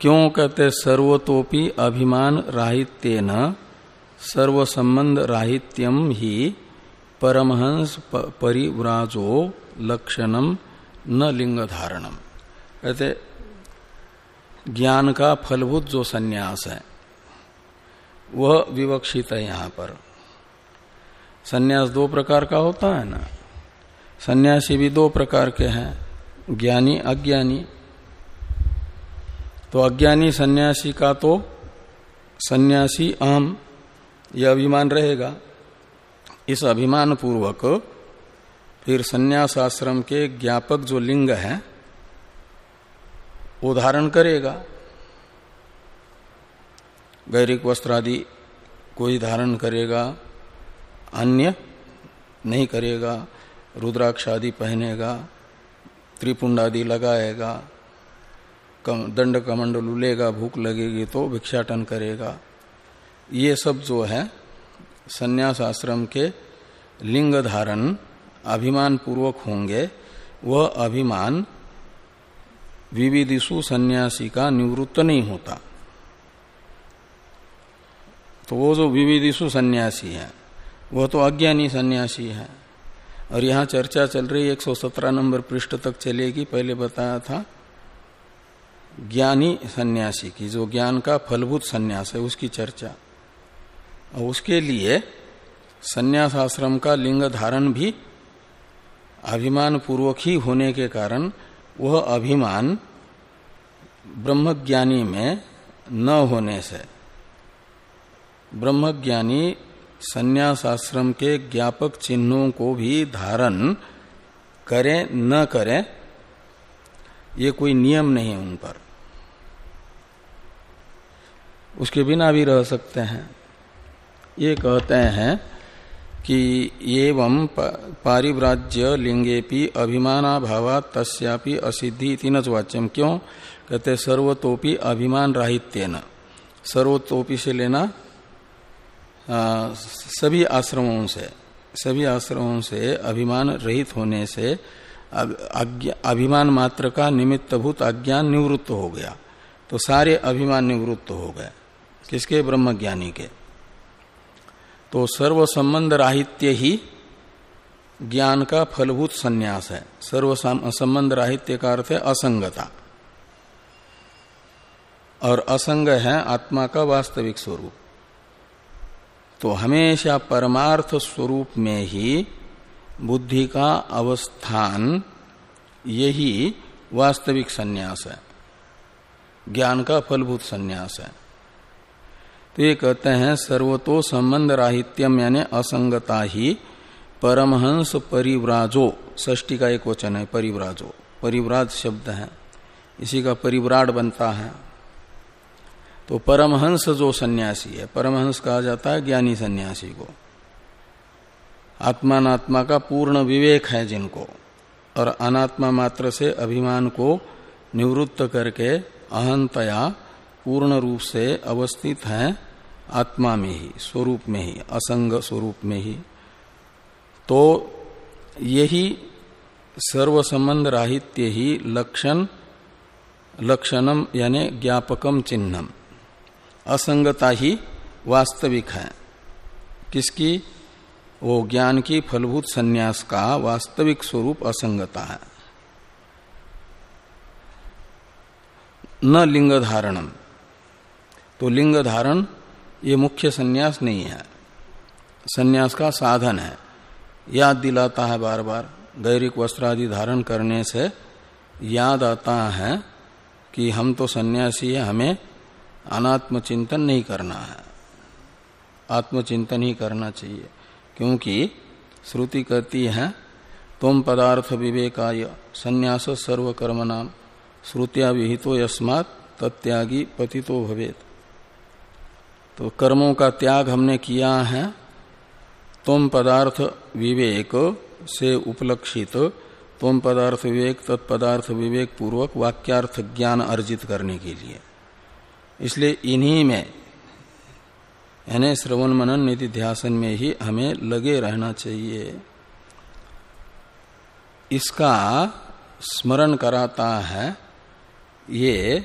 क्यों कहते सर्वतोपि अभिमान राहित्यन सर्व संबंध राहित्यम ही परमहंस परिव्राजो लक्षणम न लिंग धारणम कहते, ज्ञान का फलभूत जो सन्यास है, वह विवक्षित है यहाँ पर। सन्यास दो प्रकार का होता है ना? सन्यासी भी दो प्रकार के हैं, ज्ञानी, अज्ञानी। तो अज्ञानी सन्यासी का तो सन्यासी अहम यह अभिमान रहेगा। इस अभिमान पूर्वक फिर संन्यास आश्रम के ज्ञापक जो लिंग है वो धारण करेगा। गैरिक वस्त्र आदि कोई धारण करेगा अन्य नहीं करेगा। रुद्राक्ष आदि पहनेगा त्रिपुंड आदि लगाएगा कम, दंड कमंडल लेगा भूख लगेगी तो भिक्षाटन करेगा। ये सब जो है संन्यास आश्रम के लिंग धारण अभिमान पूर्वक होंगे, वह अभिमान विविधिशु सन्यासी का निवृत्त नहीं होता। तो वो जो विविधिशु सन्यासी है, वह तो अज्ञानी सन्यासी है। और यहाँ चर्चा चल रही 117 नंबर पृष्ठ तक चलेगी, पहले बताया था, ज्ञानी सन्यासी की, जो ज्ञान का फलभूत सन्यास है, उसकी चर्चा। उसके लिए सन्यास आश्रम का लिंग धारण भी अभिमान पूर्वक ही होने के कारण वह अभिमान ब्रह्मज्ञानी में न होने से, ब्रह्मज्ञानी संन्यास आश्रम के ज्ञापक चिन्हों को भी धारण करें न करें, ये कोई नियम नहीं उन पर। उसके बिना भी रह सकते हैं। ये कहते हैं कि एवं पारिव्राज्य लिंगेपि अभिमाना भावा तस्यापि असिद्धि तीन वाच्यम क्यों? कहते सर्वतोपि अभिमान राहित्य न सर्वतोपि से लेना आ, सभी आश्रमों से सभी आश्रमों से अभिमान रहित होने से अभिमान मात्र का निमित्तभूत अज्ञान निवृत्त हो गया। तो सारे अभिमान निवृत्त हो गए। किसके? ब्रह्मज्ञानी के। तो सर्व संबंध राहित्य ही ज्ञान का फलभूत संन्यास है। सर्व संबंध राहित्य का अर्थ है असंगता। और असंग है आत्मा का वास्तविक स्वरूप। तो हमेशा परमार्थ स्वरूप में ही बुद्धि का अवस्थान यही वास्तविक संन्यास है। ज्ञान का फलभूत संन्यास है। तो ये कहते हैं, सर्वतो संबंध राहित्यम यानी असंगता ही परमहंस परिव्राजो। षष्टी का एक वचन है, परिव्राजो। परिव्राज शब्द है। इसी का परिव्राट बनता है। तो परमहंस जो सन्यासी है, परमहंस कहा जाता है ज्ञानी सन्यासी को। आत्मात्मा का पूर्ण विवेक है जिनको, और अनात्मा मात्र से अभिमान को निवृत्त करके अहंतया पूर्ण रूप से अवस्थित है आत्मा में ही, स्वरूप में ही, असंग स्वरूप में ही। तो यही सर्व संबंध राहित्य ही लक्षण, लक्षणम यानी ज्ञापकम चिन्हम असंगता ही वास्तविक है। किसकी? वो ज्ञान की फलभूत संन्यास का वास्तविक स्वरूप असंगता है। न लिंग धारणम तो लिंग धारण ये मुख्य संन्यास नहीं है। संन्यास का साधन है। याद दिलाता है बार बार गैरिक वस्त्र आदि धारण करने से याद आता है कि हम तो सन्यासी है, हमें अनात्म चिंतन नहीं करना है। आत्मचिंतन ही करना चाहिए, क्योंकि श्रुति कहती है, तुम पदार्थ विवेकाय, संन्यास सर्वकर्म नाम श्रुतिया विहितो यस्मात, तत्यागी पतितो भवेत। तो कर्मों का त्याग हमने किया है। तुम पदार्थ विवेक से उपलक्षित, तुम पदार्थ विवेक, तत्पदार्थ विवेक पूर्वक वाक्यार्थ ज्ञान अर्जित करने के लिए। इसलिए इन्हीं में, यानी श्रवण मनन निधि ध्यासन में ही हमें लगे रहना चाहिए। इसका स्मरण कराता है ये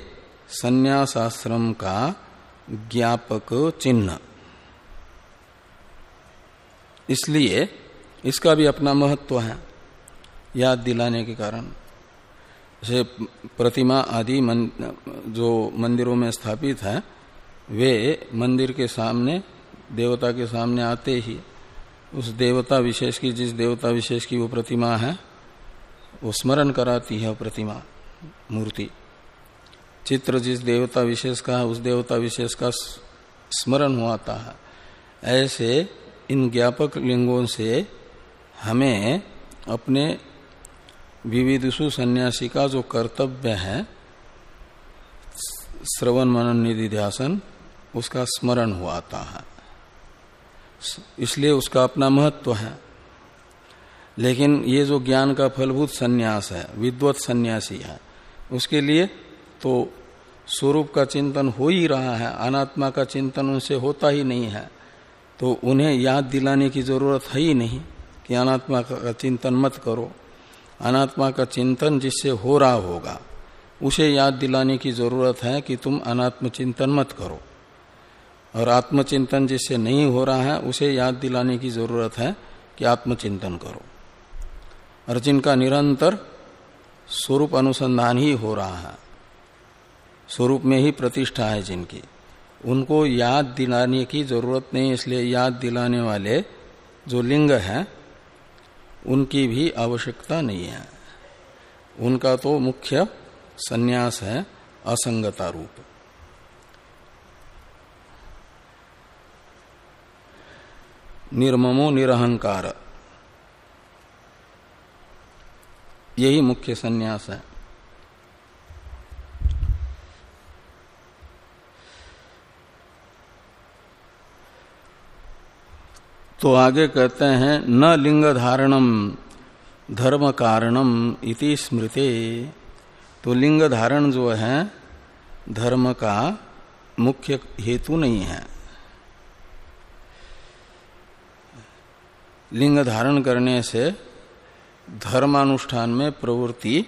संन्यासाश्रम का ज्ञापक चिन्ह। इसलिए इसका भी अपना महत्व है याद दिलाने के कारण। जैसे प्रतिमा आदि मन, जो मंदिरों में स्थापित है वे मंदिर के सामने देवता के सामने आते ही उस देवता विशेष की जिस देवता विशेष की वो प्रतिमा है वो स्मरण कराती है प्रतिमा मूर्ति। चित्र जिस देवता विशेष का है उस देवता विशेष का स्मरण हुआता है। ऐसे इन ज्ञापक लिंगों से हमें अपने विविधुषु सन्यासी का जो कर्तव्य है, श्रवण मनन निधि ध्यासन, उसका स्मरण हुआता है। इसलिए उसका अपना महत्व है। लेकिन ये जो ज्ञान का फलभूत सन्यास है, विद्वत सन्यासी है, उसके लिए तो स्वरूप का चिंतन हो ही रहा है, अनात्मा का चिंतन उनसे होता ही नहीं है। तो उन्हें याद दिलाने की ज़रूरत है ही नहीं कि अनात्मा का चिंतन मत करो। अनात्मा का चिंतन जिससे हो रहा होगा, उसे याद दिलाने की ज़रूरत है कि तुम अनात्म चिंतन मत करो। और आत्मचिंतन जिससे नहीं हो रहा है, उसे याद दिलाने की ज़रूरत है कि आत्मचिंतन करो। और जिनका निरंतर स्वरूप अनुसंधान ही हो रहा है स्वरूप में ही प्रतिष्ठा है जिनकी। उनको याद दिलाने की ज़रूरत नहीं, इसलिए याद दिलाने वाले जो लिंग है, उनकी भी आवश्यकता नहीं है। उनका तो मुख्य संन्यास है असंगता रूप। निर्ममो निरहंकार। यही मुख्य संन्यास है। तो आगे कहते हैं, न लिंग धारणम धर्म कारणम इति स्मृति। तो लिंग धारण जो है, धर्म का मुख्य हेतु नहीं है। लिंग धारण करने से धर्मानुष्ठान में प्रवृत्ति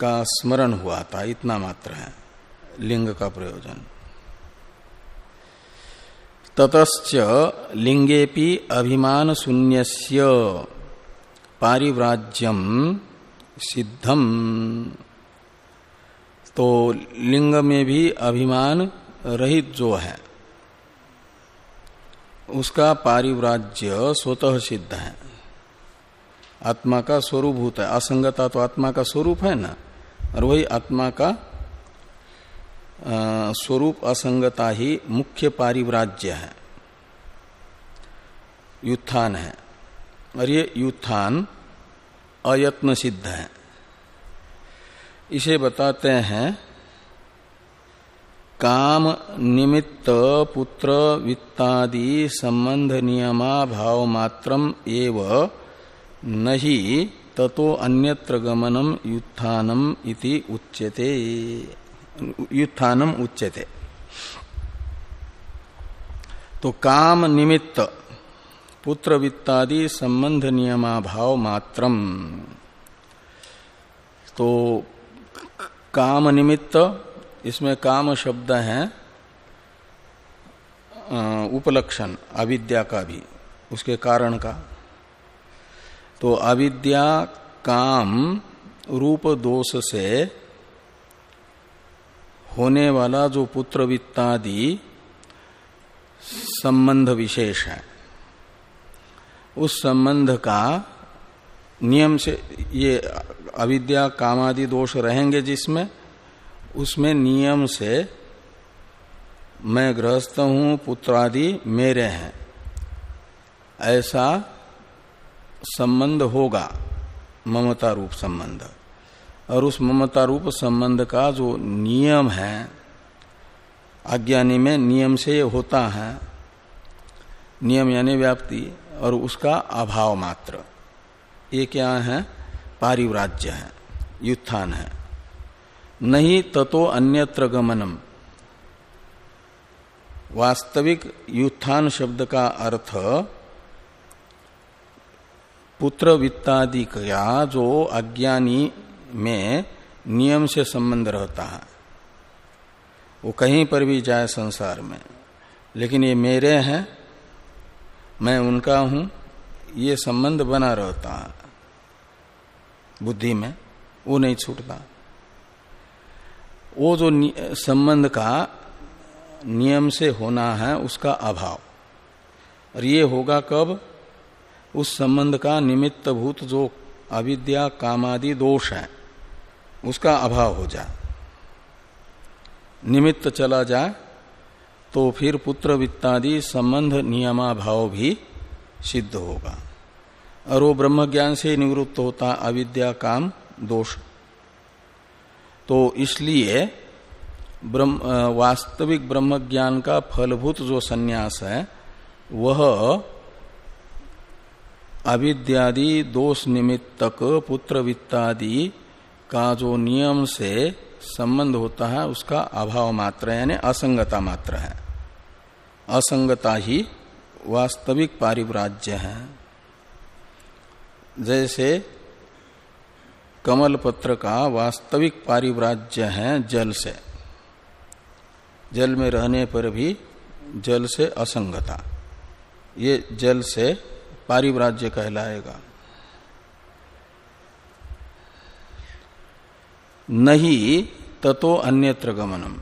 का स्मरण हुआ था, इतना मात्र है, लिंग का प्रयोजन। ततश्च लिंगेपि अभिमान शून्यस्य पारिव्राज्यम सिद्धम। तो लिंग में भी अभिमान रहित जो है, उसका पारिव्राज्य स्वतः सिद्ध है। आत्मा का स्वरूप होता है। असंगता तो आत्मा का स्वरूप है ना? और वही आत्मा का स्वरूप असंगता ही मुख्य पारिव्राज्य है। युत्थान है। और ये युत्थान अयत्न सिद्ध है। इसे बताते हैं, काम निमित्त पुत्र वित्तादि संबंध नियमा भाव मात्रम एव नहीं ततो अन्यत्र गमनम युत्थानम इति उच्यते। युत्थानम उच्यते। तो काम निमित्त पुत्र वित्तादि संबंध नियमा भाव मात्रम। तो काम निमित्त, इसमें काम शब्द है उपलक्षण, अविद्या का भी, उसके कारण का। तो अविद्या, काम, रूप, दोष से होने वाला जो पुत्र वित्तादि संबंध विशेष है, उस संबंध का नियम से ये अविद्या, कामादि दोष रहेंगे जिसमें, उसमें नियम से मैं गृहस्थ हूँ, पुत्रादि मेरे हैं। ऐसा संबंध होगा, ममता रूप संबंध। और उस ममता रूप संबंध का जो नियम है, अज्ञानी में नियम से होता है। नियम यानी व्याप्ति और उसका अभाव मात्र। ये क्या है? पारिव्राज्य है, युत्थान है। नहीं ततो अन्यत्र गमनम। वास्तविक युत्थान शब्द का अर्थ, पुत्र वित्तादि का जो अज्ञानी में नियम से संबंध रहता है। वो कहीं पर भी जाए संसार में। लेकिन ये मेरे हैं, मैं उनका हूँ, ये संबंध बना रहता है। बुद्धि में वो नहीं छूटता। वो जो संबंध का नियम से होना है, उसका अभाव। और ये होगा कब? उस संबंध का निमित्त भूत जो अविद्या, कामादि दोष है। उसका अभाव हो जाए निमित्त चला जाए तो फिर पुत्र वित्तादि संबंध नियमाभाव भी सिद्ध होगा। और वो ब्रह्म ज्ञान से निवृत्त होता, अविद्या काम दोष। तो इसलिए ब्रह्म वास्तविक ब्रह्म ज्ञान का फलभूत जो सन्यास है, वह अविद्यादि दोष निमित्तक, पुत्र वित्तादि का जो नियम से संबंध होता है, उसका अभाव मात्र यानी असंगता मात्र है। असंगता ही वास्तविक पारिव्राज्य है। जैसे कमल पत्र का वास्तविक पारिव्राज्य है जल से। जल में रहने पर भी जल से असंगता। ये जल से पारिव्राज्य कहलाएगा। नहीं ततो अन्यत्र गमनम।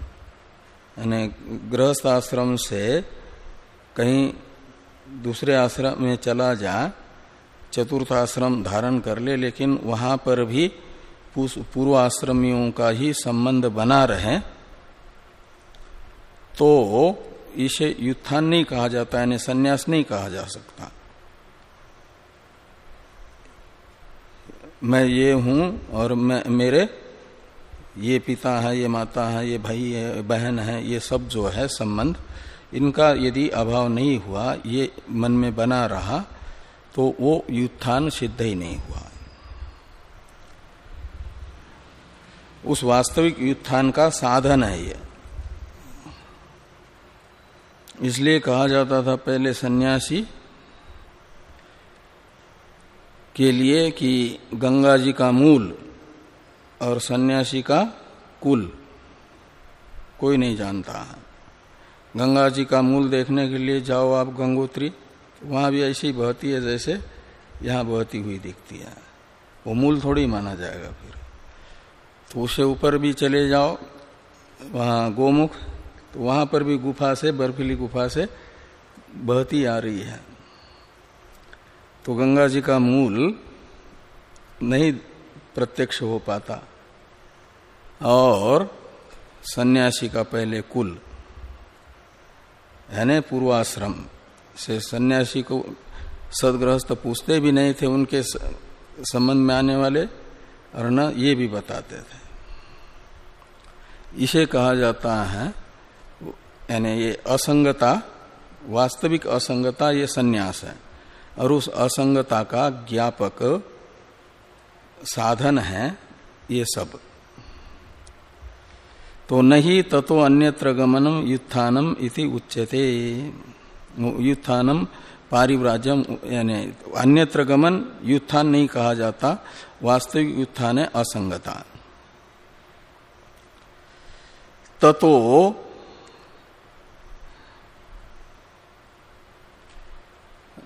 यानी गृहस्थ आश्रम से कहीं दूसरे आश्रम में चला जा, चतुर्थ आश्रम धारण कर ले, लेकिन वहाँ पर भी पूर्व आश्रमियों का ही संबंध बना रहे तो इसे युत्थान नहीं कहा जाता, यानी संन्यास नहीं कहा जा सकता। मैं ये हूँ और मैं मेरे ये पिता है, ये माता है, ये भाई है, बहन है, ये सब जो है संबंध, इनका यदि अभाव नहीं हुआ, ये मन में बना रहा तो वो युत्थान सिद्ध ही नहीं हुआ। उस वास्तविक युत्थान का साधन है ये। इसलिए कहा जाता था पहले सन्यासी के लिए कि गंगा जी का मूल और सन्यासी का कुल। कोई नहीं जानता। है गंगा जी का मूल देखने के लिए जाओ आप गंगोत्री। वहाँ भी ऐसी बहती है जैसे यहाँ बहती हुई दिखती है। वो मूल थोड़ी माना जाएगा फिर। तो उससे ऊपर भी चले जाओ, वहाँ गोमुख। तो वहाँ पर भी गुफा से, बर्फीली गुफा से बहती आ रही है। तो गंगा जी का मूल नहीं प्रत्यक्ष हो पाता। और सन्यासी का पहले कुल है न पूर्वाश्रम से सन्यासी को सदग्रहस्थ पूछते भी नहीं थे उनके संबंध में आने वाले, और न ये भी बताते थे। इसे कहा जाता है, यानी ये असंगता, वास्तविक असंगता, ये सन्यास है। और उस असंगता का ज्ञापक साधन है ये सब। तो नहीं ततो अन्यत्र गमनम युत्थानम इति उच्यते। युत्थानम पारिव्राज्यम यानी, अन्यत्र गमन युत्थान नहीं कहा जाता, वास्तविक युत्थान है असंगता। ततो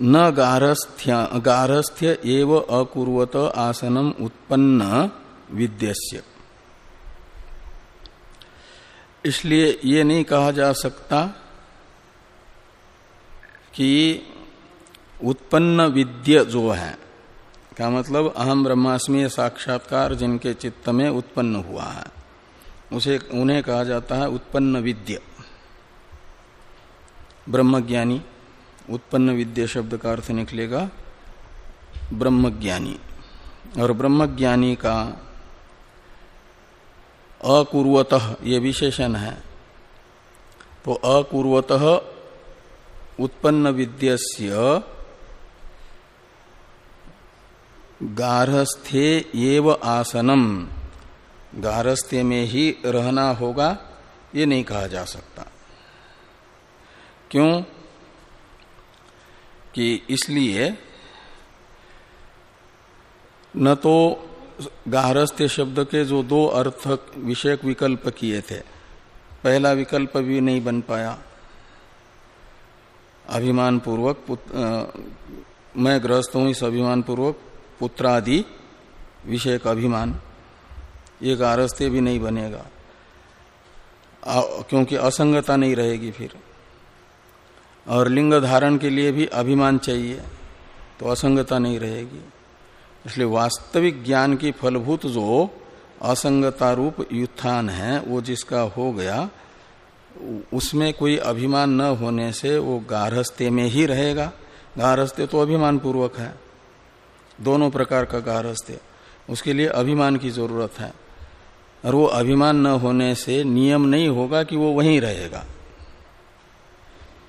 न गारस्थ्य गारस्थ्य एव अकुर्वत आसनम उत्पन्न विद्यस्य। इसलिए ये नहीं कहा जा सकता कि उत्पन्न विद्य जो है, क्या मतलब अहम ब्रह्मास्मी साक्षात्कार जिनके चित्त में उत्पन्न हुआ है, उसे, उन्हें कहा जाता है उत्पन्न विद्य। ब्रह्मज्ञानी, उत्पन्न विद्या शब्द का अर्थ निकलेगा ब्रह्मज्ञानी। और ब्रह्मज्ञानी का अकुर्वत, ये विशेषण है। तो अकुर्वत उत्पन्न विद्यस्य गारहस्थे एव आसनम। गारहस्थ्य में ही रहना होगा, ये नहीं कहा जा सकता। क्यों? कि इसलिए न तो गारहस्थ्य शब्द के जो दो अर्थ विषयक विकल्प किए थे, पहला विकल्प भी नहीं बन पाया। अभिमान पूर्वक मैं ग्रस्त हूँ इस अभिमान पूर्वक पुत्रादि विषय का अभिमान। ये गारहस्थ्य भी नहीं बनेगा। क्योंकि असंगता नहीं रहेगी फिर। और लिंग धारण के लिए भी अभिमान चाहिए तो असंगता नहीं रहेगी। इसलिए वास्तविक ज्ञान की फलभूत जो असंगता रूप युत्थान है, वो जिसका हो गया, उसमें कोई अभिमान न होने से वो गारहस्थ्य में ही रहेगा। गारहस्थ्य तो अभिमान पूर्वक है। दोनों प्रकार का गारहस्थ्य। उसके लिए अभिमान की ज़रूरत है। और वो अभिमान न होने से नियम नहीं होगा कि वो वहीं रहेगा।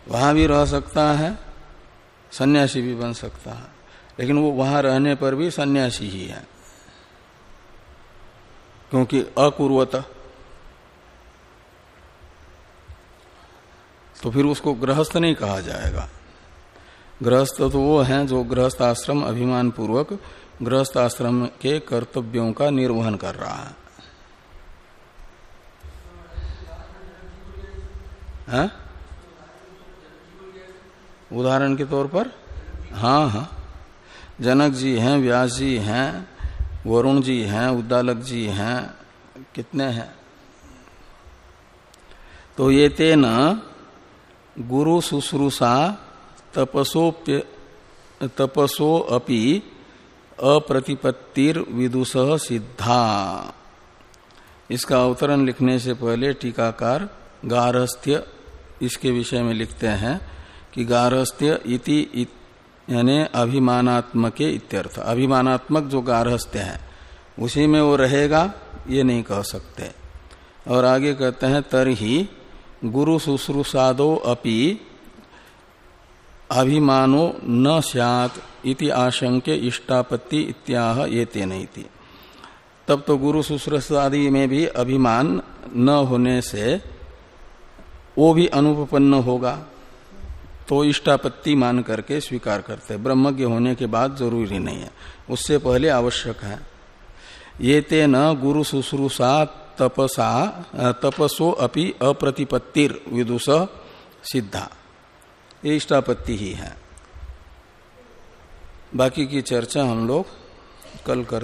वहाँ भी रह सकता है, सन्यासी भी बन सकता है। लेकिन वो वहाँ रहने पर भी सन्यासी ही है। क्योंकि अकुर्वत तो फिर उसको गृहस्थ नहीं कहा जाएगा। गृहस्थ तो वो है जो गृहस्थ आश्रम अभिमान पूर्वक गृहस्थ आश्रम के कर्तव्यों का निर्वहन कर रहा है। है? उदाहरण के तौर पर? हाँ हाँ। जनक जी हैं, व्यास जी हैं, वरुण जी हैं, उद्दालक जी हैं, कितने हैं? तो ये तेन गुरु शुश्रूषा तपसोप्य, तपसो अपि अप्रतिपत्तिर विदुष सिद्धा। इसका अवतरण लिखने से पहले टीकाकार गारहस्थ्य इसके विषय में लिखते हैं कि गारहस्थ्य इति यानी अभिमानात्मक इत्यर्थ। अभिमानात्मक जो गारहस्थ्य है, उसी में वो रहेगा, ये नहीं कह सकते। और आगे कहते हैं, तरही गुरु शुश्रूषादो अपि अभिमानो न सैत इति आशंके इष्टापत्ति इत्याह ये तेन तब तो गुरु शुश्रूषादि में भी अभिमान न होने से वो भी अनुपन्न होगा। तो इष्टापत्ति मान करके स्वीकार करते हैं। ब्रह्मज्ञ होने के बाद ज़रूरी नहीं है। उससे पहले आवश्यक है। ये ते न गुरु शुश्रूषा तपसा तपसो अपि अप्रतिपत्तिर, विदुष सिद्धा। ये इष्टापत्ति ही है। बाकी की चर्चा हम लोग कल करते